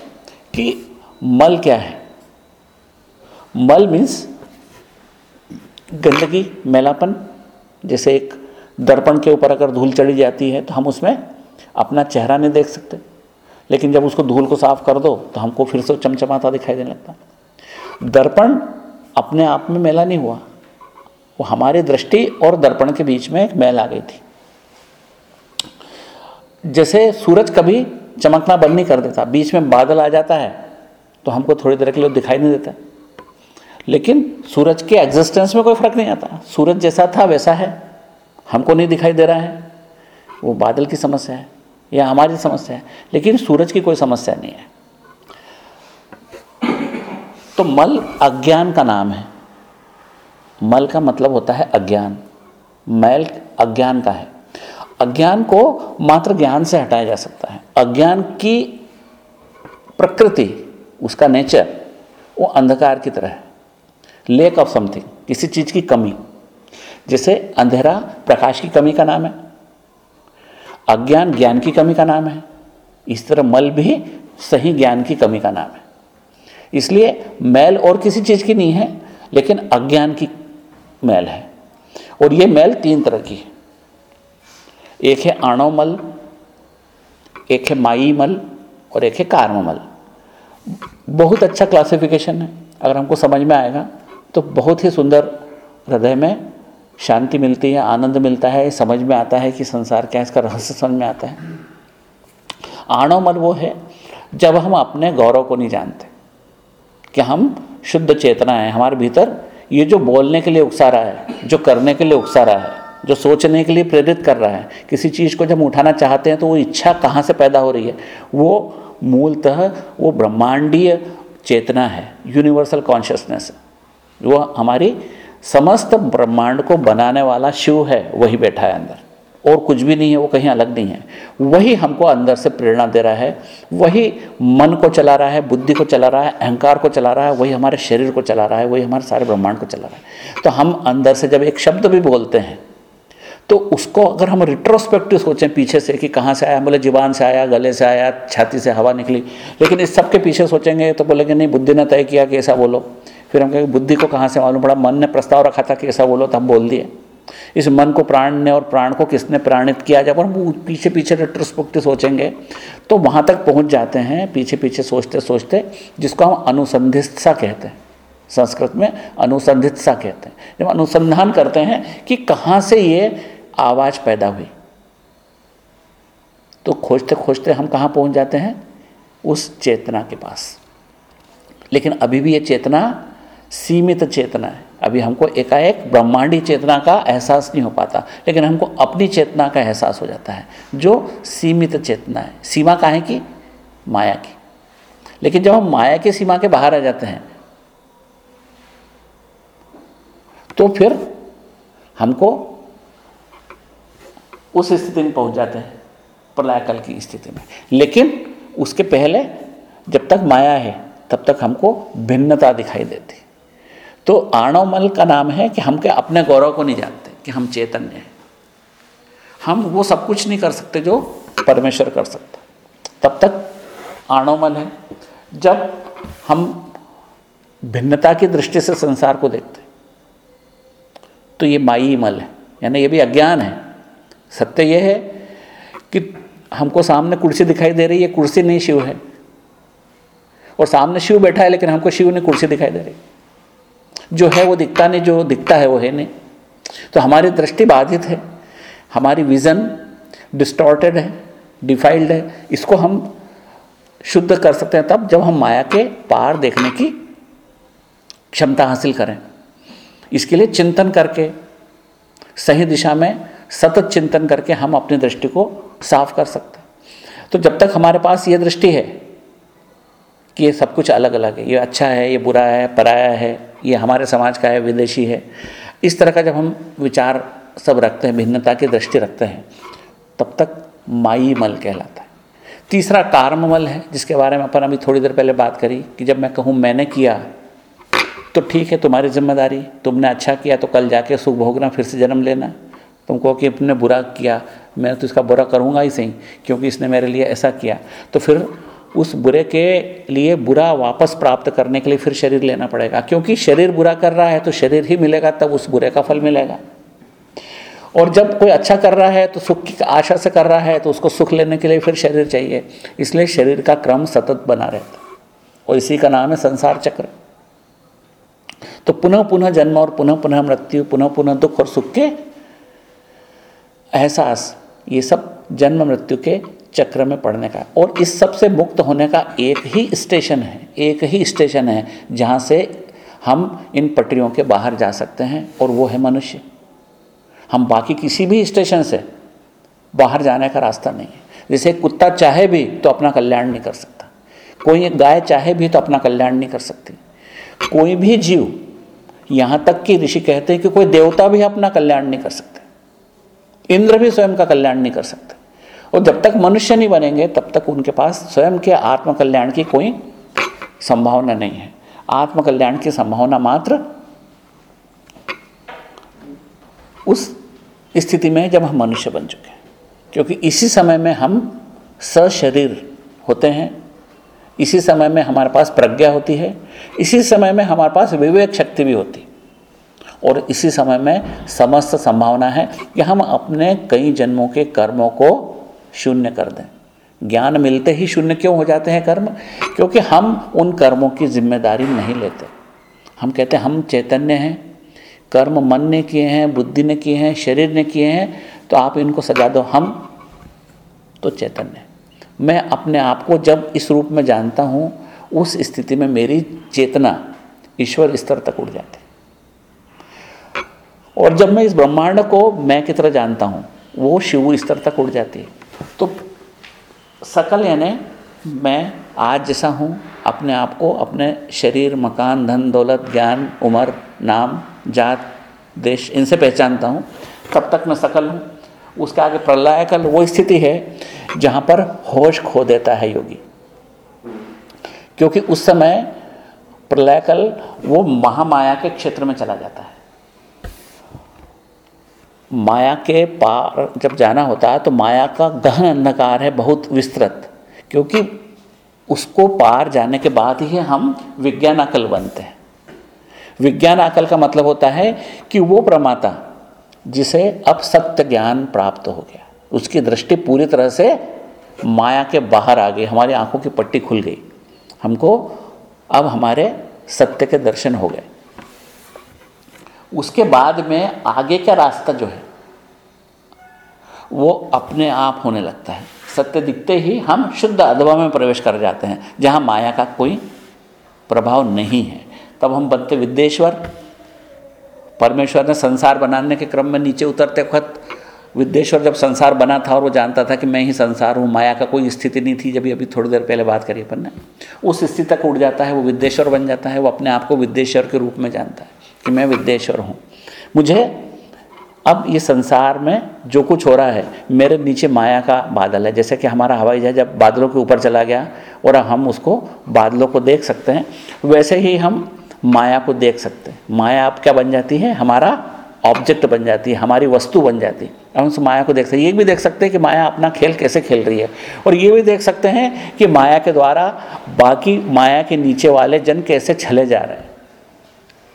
कि मल क्या है? मल मीन्स गंदगी, मैलापन। जैसे एक दर्पण के ऊपर अगर धूल चढ़ी जाती है तो हम उसमें अपना चेहरा नहीं देख सकते। लेकिन जब उसको धूल को साफ़ कर दो तो हमको फिर से चमचमाता दिखाई देने लगता दर्पण अपने आप में मेला नहीं हुआ। वो हमारी दृष्टि और दर्पण के बीच में एक मैल आ गई थी। जैसे सूरज कभी चमकना बंद नहीं कर देता। बीच में बादल आ जाता है तो हमको थोड़ी देर के लिए दिखाई नहीं देता। लेकिन सूरज के एग्जिस्टेंस में कोई फ़र्क नहीं आता। सूरज जैसा था, वैसा है। हमको नहीं दिखाई दे रहा है। वो बादल की समस्या है, या हमारी समस्या है, लेकिन सूरज की कोई समस्या नहीं है। तो मल अज्ञान का नाम है। मल का मतलब होता है अज्ञान। मैल अज्ञान का है। अज्ञान को मात्र ज्ञान से हटाया जा सकता है। अज्ञान की प्रकृति, उसका नेचर वो अंधकार की तरह है। लेक ऑफ़ समथिंग किसी चीज़ की कमी। जैसे अंधेरा प्रकाश की कमी का नाम है। अज्ञान ज्ञान की कमी का नाम है। इस तरह मल भी सही ज्ञान की कमी का नाम है। इसलिए मैल और किसी चीज़ की नहीं है, लेकिन अज्ञान की मैल है। और ये मैल तीन तरह की है। एक है आणवमल एक है माई मल और एक है कार्ममल। बहुत अच्छा क्लासिफिकेशन है। अगर हमको समझ में आएगा तो बहुत ही सुंदर हृदय में शांति मिलती है, आनंद मिलता है, समझ में आता है कि संसार क्या इसका रहस्य समझ में आता है। आणवमल वो है, जब हम अपने गौरव को नहीं जानते, कि हम शुद्ध चेतना है, हमारे भीतर ये जो बोलने के लिए उकसा रहा है, जो करने के लिए उकसा रहा है जो सोचने के लिए प्रेरित कर रहा है, किसी चीज़ को जब उठाना चाहते हैं तो वो इच्छा कहाँ से पैदा हो रही है? वो मूलतः वो ब्रह्मांडीय चेतना है यूनिवर्सल कॉन्शियसनेस वो हमारी समस्त ब्रह्मांड को बनाने वाला शिव है, वही बैठा है अंदर। और कुछ भी नहीं है, वो कहीं अलग नहीं है। वही हमको अंदर से प्रेरणा दे रहा है, वही मन को चला रहा है, बुद्धि को चला रहा है, अहंकार को चला रहा है, वही हमारे शरीर को चला रहा है, वही हमारे सारे ब्रह्मांड को चला रहा है। तो हम अंदर से जब एक शब्द भी बोलते हैं तो उसको अगर हम रिट्रोस्पेक्टिव सोचें पीछे से कि कहाँ से आया, बोले जीवान से आया, गले से आया, छाती से हवा निकली, लेकिन इस सब के पीछे सोचेंगे तो बोलेंगे, नहीं, बुद्धि ने तय किया कि ऐसा बोलो। फिर हम कहेंगे, बुद्धि को कहाँ से मालूम पड़ा? मन ने प्रस्ताव रखा था कि ऐसा बोलो तो हम बोल दिए। इस मन को, प्राण ने और प्राण को किसने प्राणित किया? जब हम पीछे पीछे रेट्रोस्पेक्टिव सोचेंगे तो वहाँ तक पहुँच जाते हैं पीछे पीछे सोचते सोचते जिसको हम अनुसंधित्सा कहते हैं। संस्कृत में अनुसंधित सा कहते हैं। जब अनुसंधान करते हैं कि कहाँ से ये आवाज़ पैदा हुई। तो खोजते खोजते हम कहाँ पहुँच जाते हैं? उस चेतना के पास। लेकिन अभी भी ये चेतना सीमित चेतना है। अभी हमको एकाएक ब्रह्मांडी चेतना का एहसास नहीं हो पाता, लेकिन हमको अपनी चेतना का एहसास हो जाता है, जो सीमित चेतना है। सीमा का है कि? माया की। लेकिन जब हम माया की सीमा के बाहर आ जाते हैं तो फिर हमको उस स्थिति में पहुँच जाते हैं प्रलयकाल की स्थिति में। लेकिन उसके पहले जब तक माया है, तब तक हमको भिन्नता दिखाई देती। तो आणवमल का नाम है कि हम के अपने गौरव को नहीं जानते कि हम चैतन्य हैं। हम वो सब कुछ नहीं कर सकते जो परमेश्वर कर सकता। तब तक आणवमल है। जब हम भिन्नता की दृष्टि से संसार को देखते तो ये माई मल है, यानी ये भी अज्ञान है। सत्य यह है कि हमको सामने कुर्सी दिखाई दे रही है, कुर्सी नहीं, शिव है। और सामने शिव बैठा है, लेकिन हमको शिव ने कुर्सी दिखाई दे रही जो है वो दिखता नहीं, जो दिखता है वो है नहीं। तो हमारी दृष्टि बाधित है। हमारी विज़न डिस्टॉर्टेड है, डिफाइल्ड है। इसको हम शुद्ध कर सकते हैं तब जब हम माया के पार देखने की क्षमता हासिल करें। इसके लिए चिंतन करके सही दिशा में सतत चिंतन करके हम अपनी दृष्टि को साफ़ कर सकते हैं। तो जब तक हमारे पास ये दृष्टि है कि ये सब कुछ अलग अलग है, ये अच्छा है, ये बुरा है, पराया है, ये हमारे समाज का है, विदेशी है, इस तरह का जब हम विचार सब रखते हैं, भिन्नता की दृष्टि रखते हैं, तब तक माई मल कहलाता है। तीसरा कार्ममल है, जिसके बारे में अपन अभी थोड़ी देर पहले बात करी कि जब मैं कहूँ मैंने किया तो ठीक है, तुम्हारी ज़िम्मेदारी, तुमने अच्छा किया तो कल जाके सुख भोगना, फिर से जन्म लेना। तुम कहो कि अपने बुरा किया, मैं तो इसका बुरा करूँगा ही सही, क्योंकि इसने मेरे लिए ऐसा किया। तो फिर उस बुरे के लिए बुरा वापस प्राप्त करने के लिए फिर शरीर लेना पड़ेगा। क्योंकि शरीर बुरा कर रहा है तो शरीर ही मिलेगा, तब उस बुरे का फल मिलेगा। और जब कोई अच्छा कर रहा है तो सुख की आशा से कर रहा है तो उसको सुख लेने के लिए फिर शरीर चाहिए। इसलिए शरीर का क्रम सतत बना रहता और इसी का नाम है संसार चक्र। तो पुनः पुनः जन्म और पुनः पुनः मृत्यु पुनः पुनः दुख और सुख के एहसास, ये सब जन्म मृत्यु के चक्र में पड़ने का। और इस सबसे मुक्त होने का एक ही स्टेशन है, एक ही स्टेशन है, जहाँ से हम इन पटरियों के बाहर जा सकते हैं, और वो है मनुष्य। हम बाकी किसी भी स्टेशन से बाहर जाने का रास्ता नहीं है। जैसे कुत्ता चाहे भी तो अपना कल्याण नहीं कर सकता। कोई एक गाय चाहे भी तो अपना कल्याण नहीं कर सकती। कोई भी जीव यहाँ तक कि ऋषि कहते हैं कि कोई देवता भी अपना कल्याण नहीं कर सकते। इंद्र भी स्वयं का कल्याण नहीं कर सकते। और जब तक मनुष्य नहीं बनेंगे, तब तक उनके पास स्वयं के आत्मकल्याण की कोई संभावना नहीं है। आत्मकल्याण की संभावना मात्र उस स्थिति में जब हम मनुष्य बन चुके हैं। क्योंकि इसी समय में हम सशरीर होते हैं, इसी समय में हमारे पास प्रज्ञा होती है, इसी समय में हमारे पास विवेक शक्ति भी होती है। और इसी समय में समस्त संभावना है कि हम अपने कई जन्मों के कर्मों को शून्य कर दें। ज्ञान मिलते ही शून्य क्यों हो जाते हैं कर्म? क्योंकि हम उन कर्मों की ज़िम्मेदारी नहीं लेते। हम कहते हैं, हम चैतन्य हैं। कर्म मन ने किए हैं, बुद्धि ने किए हैं, शरीर ने किए हैं तो आप इनको सजा दो। हम तो चैतन्य मैं अपने आप को जब इस रूप में जानता हूँ, उस स्थिति में मेरी चेतना ईश्वर स्तर तक उड़ जाती और जब मैं इस ब्रह्मांड को मैं की तरह जानता हूँ, वो शिव स्तर तक उड़ जाती है। तो सकल यानी मैं आज जैसा हूँ, अपने आप को, अपने शरीर, मकान, धन, दौलत, ज्ञान, उम्र, नाम, जात, देश, इनसे पहचानता हूँ। तब तक मैं सकल हूँ। उसके आगे प्रलय कल वो स्थिति है, जहाँ पर होश खो देता है योगी। क्योंकि उस समय प्रलय कल वो महामाया के क्षेत्र में चला जाता है। माया के पार जब जाना होता है तो माया का गहन अंधकार है, बहुत विस्तृत। क्योंकि उसको पार जाने के बाद ही हम विज्ञान अकल बनते हैं। विज्ञान अकल का मतलब होता है कि वो प्रमाता, जिसे अब सत्य ज्ञान प्राप्त हो गया। उसकी दृष्टि पूरी तरह से माया के बाहर आ गई, हमारी आँखों की पट्टी खुल गई। हमको अब हमारे सत्य के दर्शन हो गए। उसके बाद में आगे का रास्ता जो है, वो अपने आप होने लगता है। सत्य दिखते ही हम शुद्ध अधवा में प्रवेश कर जाते हैं, जहाँ माया का कोई प्रभाव नहीं है। तब हम बनते विद्येश्वर परमेश्वर ने संसार बनाने के क्रम में नीचे उतरते वक्त विद्येश्वर जब संसार बना था और वो जानता था कि मैं ही संसार हूँ, माया का कोई स्थिति नहीं थी, जब अभी थोड़ी देर पहले बात करी अपन ने, उस स्थिति तक उड़ जाता है, वो विद्येश्वर बन जाता है, वो अपने आप को विद्येश्वर के रूप में जानता है। कि मैं विद्येश्वर हूँ। मुझे अब ये संसार में जो कुछ हो रहा है, मेरे नीचे माया का बादल है। जैसे कि हमारा हवाई जहाज़ जब बादलों के ऊपर चला गया और हम उसको बादलों को देख सकते हैं, वैसे ही हम माया को देख सकते हैं। माया अब क्या बन जाती है? हमारा ऑब्जेक्ट बन जाती है, हमारी वस्तु बन जाती है। हम उस माया को देख सकते हैं। ये भी देख सकते हैं कि माया अपना खेल कैसे खेल रही है। और ये भी देख सकते हैं कि माया के द्वारा बाकी माया के नीचे वाले जन कैसे छले जा रहे हैं।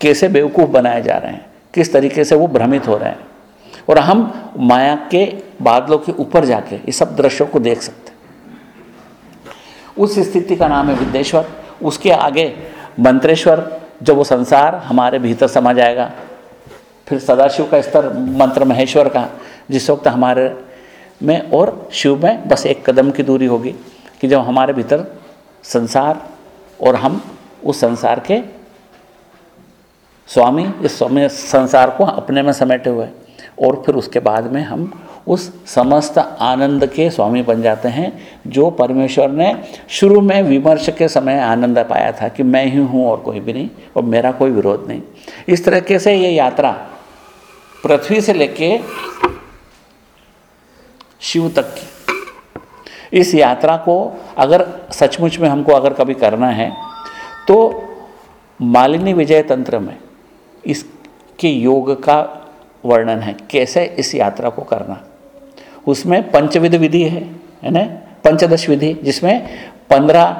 कैसे बेवकूफ़ बनाए जा रहे हैं, किस तरीके से वो भ्रमित हो रहे हैं। और हम माया के बादलों के ऊपर जाके इस सब दृश्यों को देख सकते उस स्थिति का नाम है विद्येश्वर उसके आगे मंत्रेश्वर, जब वो संसार हमारे भीतर समा जाएगा, फिर सदाशिव का स्तर मंत्र महेश्वर का, जिस वक्त हमारे में और शिव में बस एक कदम की दूरी होगी कि जब हमारे भीतर संसार और हम उस संसार के स्वामी, इस स्वामी संसार को अपने में समेटे हुए और फिर उसके बाद में हम उस समस्त आनंद के स्वामी बन जाते हैं, जो परमेश्वर ने शुरू में विमर्श के समय आनंद पाया था कि मैं ही हूँ और कोई भी नहीं और मेरा कोई विरोध नहीं। इस तरीके से ये यात्रा पृथ्वी से लेके शिव तक की। इस यात्रा को अगर सचमुच में हमको अगर कभी करना है तो मालिनी विजय तंत्र में इसके योग का वर्णन है। कैसे इस यात्रा को करना? उसमें पंचविध विधि है है ना? पंचदश विधि, जिसमें पंद्रह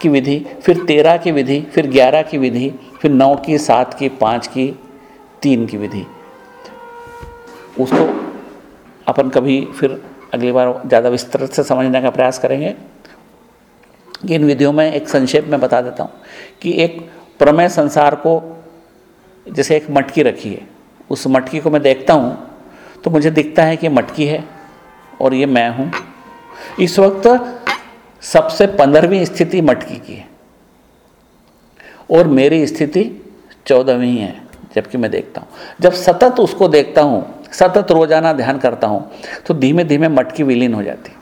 की विधि, फिर तेरह की विधि, फिर ग्यारह की विधि, फिर नौ की, सात की, पाँच की, तीन की विधि। उसको अपन कभी फिर अगली बार ज़्यादा विस्तृत से समझने का प्रयास करेंगे। इन विधियों में एक संक्षेप में बता देता हूँ कि एक प्रमेय संसार को जैसे एक मटकी रखी है, उस मटकी को मैं देखता हूँ तो मुझे दिखता है कि मटकी है और ये मैं हूँ। इस वक्त सबसे पंद्रहवीं स्थिति मटकी की है और मेरी स्थिति चौदहवीं है, जबकि मैं देखता हूँ। जब सतत उसको देखता हूँ, सतत रोज़ाना ध्यान करता हूँ तो धीमे धीमे मटकी विलीन हो जाती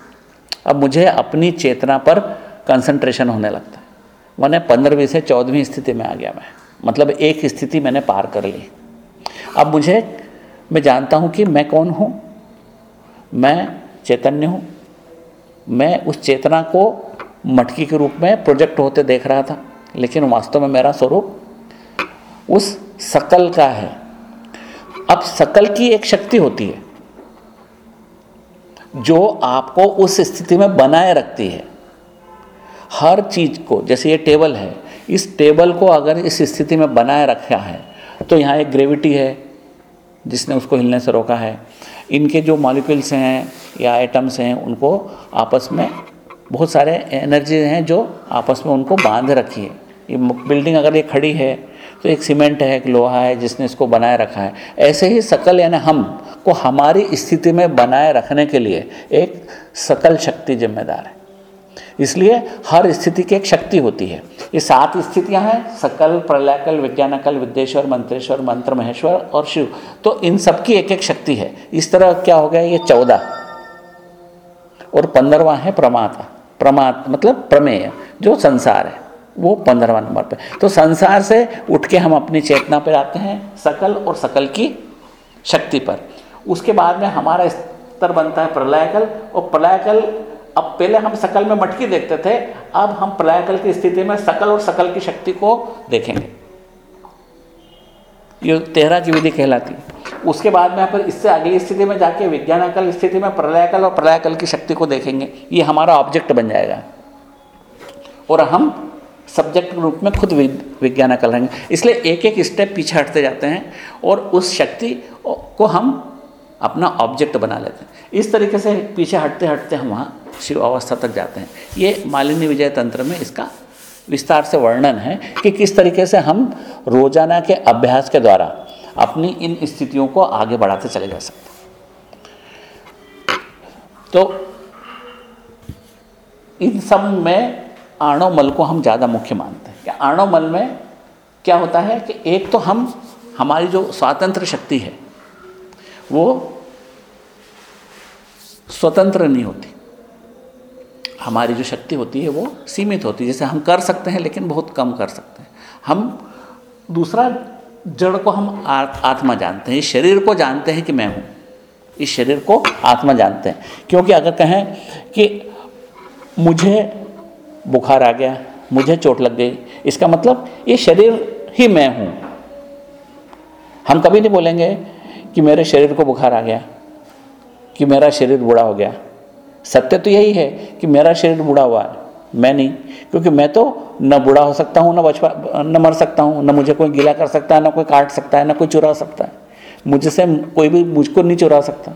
अब मुझे अपनी चेतना पर कंसंट्रेशन होने लगता है। मैंने पंद्रहवीं से चौदहवीं स्थिति में आ गया मैं। मतलब एक स्थिति मैंने पार कर ली। अब मुझे, मैं जानता हूँ कि मैं कौन हूँ। मैं चैतन्य हूँ। मैं उस चेतना को मटकी के रूप में प्रोजेक्ट होते देख रहा था, लेकिन वास्तव में मेरा स्वरूप उस सकल का है। अब सकल की एक शक्ति होती है, जो आपको उस स्थिति में बनाए रखती है। हर चीज़ को, जैसे ये टेबल है इस टेबल को अगर इस स्थिति में बनाए रखा है तो यहाँ एक ग्रेविटी है, जिसने उसको हिलने से रोका है। इनके जो मॉलिक्यूल्स हैं या आइटम्स हैं, उनको आपस में बहुत सारे एनर्जी हैं जो आपस में उनको बाँध रखी है। ये बिल्डिंग अगर ये खड़ी है तो एक सीमेंट है, एक लोहा है, जिसने इसको बनाए रखा है। ऐसे ही सकल यानी हम को हमारी स्थिति में बनाए रखने के लिए एक सकल शक्ति जिम्मेदार है। इसलिए हर स्थिति की एक शक्ति होती है। ये सात स्थितियाँ हैं, सकल, प्रलयकल, विज्ञानकल विद्येश्वर मंत्रेश्वर, मंत्र, महेश्वर और शिव। तो इन सबकी एक एक शक्ति है। इस तरह क्या हो गया? ये चौदह। और पंद्रवा है प्रमाता। प्रमात मतलब प्रमेय, जो संसार है। वो पंद्रहवा नंबर पे। तो संसार से उठ के हम अपनी चेतना पर आते हैं, सकल और सकल की शक्ति पर। उसके बाद में हमारा स्तर बनता है प्रलयकल, और प्रलयकल अब पहले हम सकल में मटकी देखते थे, अब हम प्रलयकल की स्थिति में सकल और सकल की शक्ति को देखेंगे। ये की विधि कहलाती उसके बाद में फिर इससे अगली स्थिति में जाके विज्ञानकल स्थिति में प्रलयकल और प्रलयकल की शक्ति को देखेंगे। ये हमारा ऑब्जेक्ट बन जाएगा। और हम सब्जेक्ट के रूप में खुद विज्ञान कर लेंगे इसलिए एक एक स्टेप पीछे हटते जाते हैं और उस शक्ति को हम अपना ऑब्जेक्ट बना लेते हैं। इस तरीके से पीछे हटते हटते हम वहाँ शिव अवस्था तक जाते हैं। ये मालिनी विजय तंत्र में इसका विस्तार से वर्णन है कि किस तरीके से हम रोज़ाना के अभ्यास के द्वारा अपनी इन स्थितियों को आगे बढ़ाते चले जा सकते तो इन सब में आणव मल को हम ज़्यादा मुख्य मानते हैं। कि आणव मल में क्या होता है कि एक तो हम, हमारी जो स्वातंत्र शक्ति है, वो स्वतंत्र नहीं होती। हमारी जो शक्ति होती है वो सीमित होती है, जैसे हम कर सकते हैं लेकिन बहुत कम कर सकते हैं। हम दूसरा जड़ को हम आत्मा जानते हैं इस शरीर को जानते हैं कि मैं हूँ। इस शरीर को आत्मा जानते हैं। क्योंकि अगर कहें कि मुझे बुखार आ गया, मुझे चोट लग गई, इसका मतलब ये शरीर ही मैं हूँ। हम कभी नहीं बोलेंगे कि मेरे शरीर को बुखार आ गया। कि मेरा शरीर बूढ़ा हो गया। सत्य तो यही है कि मेरा शरीर बूढ़ा हुआ है। मैं नहीं, क्योंकि मैं तो न बूढ़ा हो सकता हूँ, न बचपन, न मर सकता हूँ, न मुझे कोई गीला कर सकता है, न कोई काट सकता है, न कोई चुरा सकता है। मुझसे कोई भी मुझको नहीं चुरा सकता।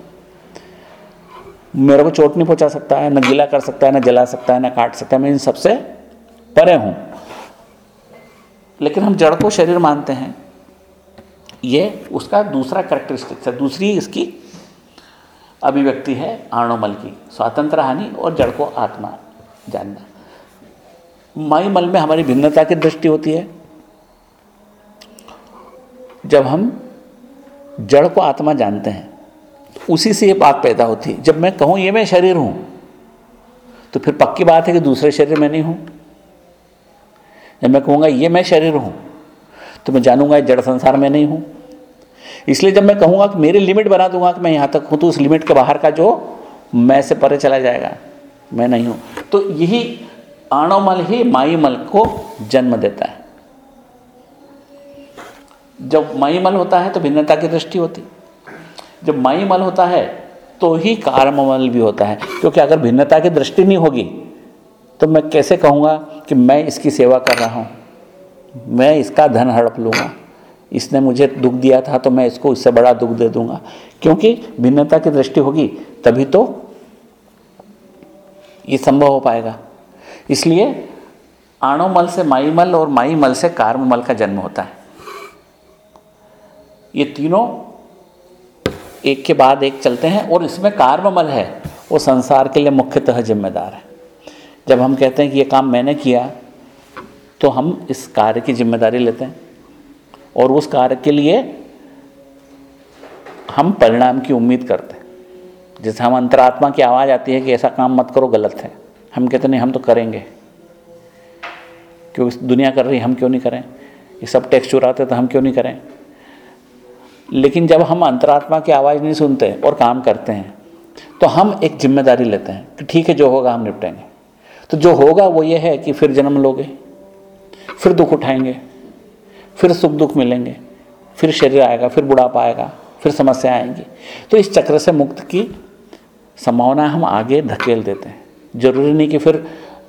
मेरे को चोट नहीं पहुँचा सकता है, न गीला कर सकता है, न जला सकता है, न काट सकता है। मैं इन सबसे परे हूँ। लेकिन हम जड़ को शरीर मानते हैं। ये उसका दूसरा करेक्टरिस्टिक्स है। दूसरी इसकी अभिव्यक्ति है आणोमल की स्वातंत्र हानि और जड़ को आत्मा जानना। माई मल में हमारी भिन्नता की दृष्टि होती है। जब हम जड़ को आत्मा जानते हैं, उसी से ये बात पैदा होती है। जब मैं कहूँ ये मैं शरीर हूँ तो फिर पक्की बात है कि दूसरे शरीर में नहीं हूँ। जब मैं कहूँगा ये मैं शरीर हूँ तो मैं जानूँगा जड़ संसार में नहीं हूँ। इसलिए जब मैं कहूँगा कि मेरी लिमिट बना दूँगा कि मैं यहाँ तक हूँ तो उस लिमिट के बाहर का जो मैं से परे चला जाएगा। मैं नहीं हूँ। तो यही आणोमल ही माईमल को जन्म देता है। जब माईमल होता है तो भिन्नता की दृष्टि होती। जब माईमल होता है तो ही कार्ममल भी होता है। क्योंकि अगर भिन्नता की दृष्टि नहीं होगी तो मैं कैसे कहूँगा कि मैं इसकी सेवा कर रहा हूँ? मैं इसका धन हड़प लूँगा। इसने मुझे दुख दिया था तो मैं इसको इससे बड़ा दुख दे दूँगा। क्योंकि भिन्नता की दृष्टि होगी, तभी तो ये संभव हो पाएगा। इसलिए आणोमल से माईमल और माईमल से कार्ममल का जन्म होता है। ये तीनों एक के बाद एक चलते हैं और इसमें कार्ममल है, वो संसार के लिए मुख्यतः जिम्मेदार है। जब हम कहते हैं कि ये काम मैंने किया तो हम इस कार्य की ज़िम्मेदारी लेते हैं। और उस कार्य के लिए हम परिणाम की उम्मीद करते हैं। जैसे हम अंतरात्मा की आवाज़ आती है कि ऐसा काम मत करो, गलत है। हम कहते, नहीं, हम तो करेंगे। क्योंकि दुनिया कर रही हम क्यों नहीं करें? ये सब टैक्स चुराते तो हम क्यों नहीं करें? लेकिन जब हम अंतरात्मा की आवाज़ नहीं सुनते और काम करते हैं तो हम एक ज़िम्मेदारी लेते हैं कि ठीक है, जो होगा हम निपटेंगे। तो जो होगा वो ये है कि फिर जन्म लोगे, फिर दुख उठाएँगे। फिर सुख दुख मिलेंगे, फिर शरीर आएगा, फिर बुढ़ापा आएगा, फिर समस्या आएँगी। तो इस चक्र से मुक्त की संभावना हम आगे धकेल देते हैं। ज़रूरी नहीं कि फिर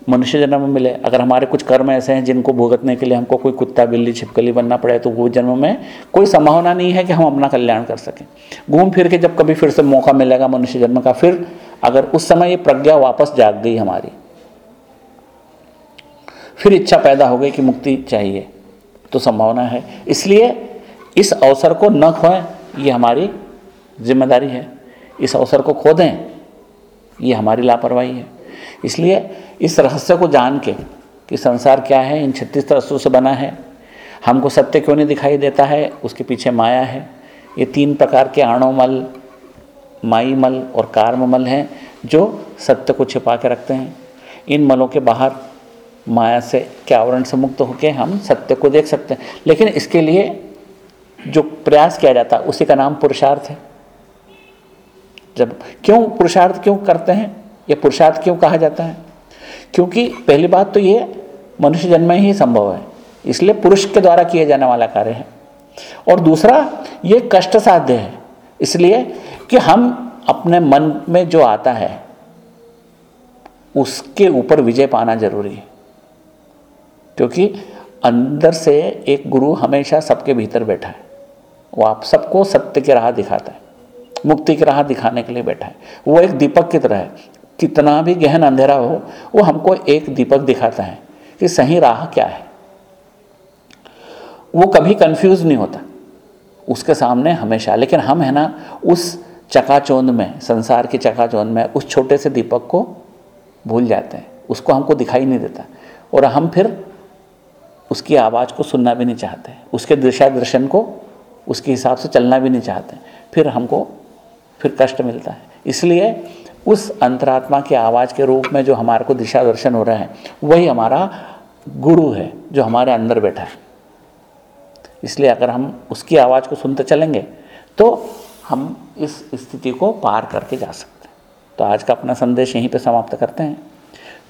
मनुष्य जन्म मिले। अगर हमारे कुछ कर्म ऐसे हैं जिनको भुगतने के लिए हमको कोई कुत्ता, बिल्ली, छिपकली बनना पड़े तो वो जन्म में कोई संभावना नहीं है कि हम अपना कल्याण कर सकें। घूम फिर के जब कभी फिर से मौका मिलेगा मनुष्य जन्म का, फिर अगर उस समय ये प्रज्ञा वापस जाग गई हमारी, फिर इच्छा पैदा हो गई कि मुक्ति चाहिए। तो संभावना है। इसलिए इस अवसर को न खोएँ, ये हमारी ज़िम्मेदारी है। इस अवसर को खो दें, ये हमारी लापरवाही है। इसलिए इस रहस्य को जान के कि संसार क्या है, इन छत्तीस तरसों से बना है, हमको सत्य क्यों नहीं दिखाई देता है, उसके पीछे माया है। ये तीन प्रकार के आणोमल माईमल और कार्ममल हैं, जो सत्य को छिपा के रखते हैं। इन मलों के बाहर माया से के आवरण से मुक्त होकर हम सत्य को देख सकते हैं। लेकिन इसके लिए जो प्रयास किया जाता है, उसी का नाम पुरुषार्थ है। जब क्यों पुरुषार्थ क्यों करते हैं? ये पुरुषार्थ क्यों कहा जाता है? क्योंकि पहली बात तो ये मनुष्य जन्म ही संभव है, इसलिए पुरुष के द्वारा किए जाने वाला कार्य है। और दूसरा, ये कष्ट साध्य है, इसलिए कि हम अपने मन में जो आता है, उसके ऊपर विजय पाना ज़रूरी है। क्योंकि अंदर से एक गुरु हमेशा सबके भीतर बैठा है। वो आप सबको सत्य की राह दिखाता है, मुक्ति की राह दिखाने के लिए बैठा है। वो एक दीपक की तरह है। कितना भी गहन अंधेरा हो, वो हमको एक दीपक दिखाता है कि सही राह क्या है। वो कभी कंफ्यूज नहीं होता, उसके सामने हमेशा। लेकिन हम है ना, उस चकाचौंध में, संसार की चकाचौंध में, उस छोटे से दीपक को भूल जाते हैं। उसको हमको दिखाई नहीं देता। और हम फिर उसकी आवाज़ को सुनना भी नहीं चाहते, उसके दिशा दर्शन को, उसके हिसाब से चलना भी नहीं चाहते। फिर हमको फिर कष्ट मिलता है। इसलिए उस अंतरात्मा की आवाज़ के रूप में जो हमारे को दिशा दर्शन हो रहा है, वही हमारा गुरु है जो हमारे अंदर बैठा है। इसलिए अगर हम उसकी आवाज़ को सुनते चलेंगे तो हम इस स्थिति को पार करके जा सकते हैं। तो आज का अपना संदेश यहीं पे समाप्त करते हैं।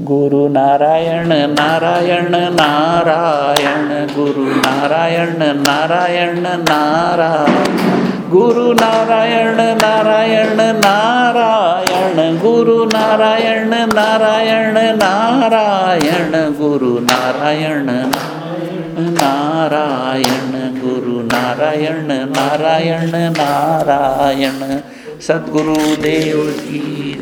गुरु नारायण नारायण नारायण गुरु नारायण नारायण नारायण गुरु नारायण नारायण नारायण गुरु नारायण नारायण नारायण गुरु नारायण नारायण गुरु नारायण नारायण नारायण सद्गुरुदेव की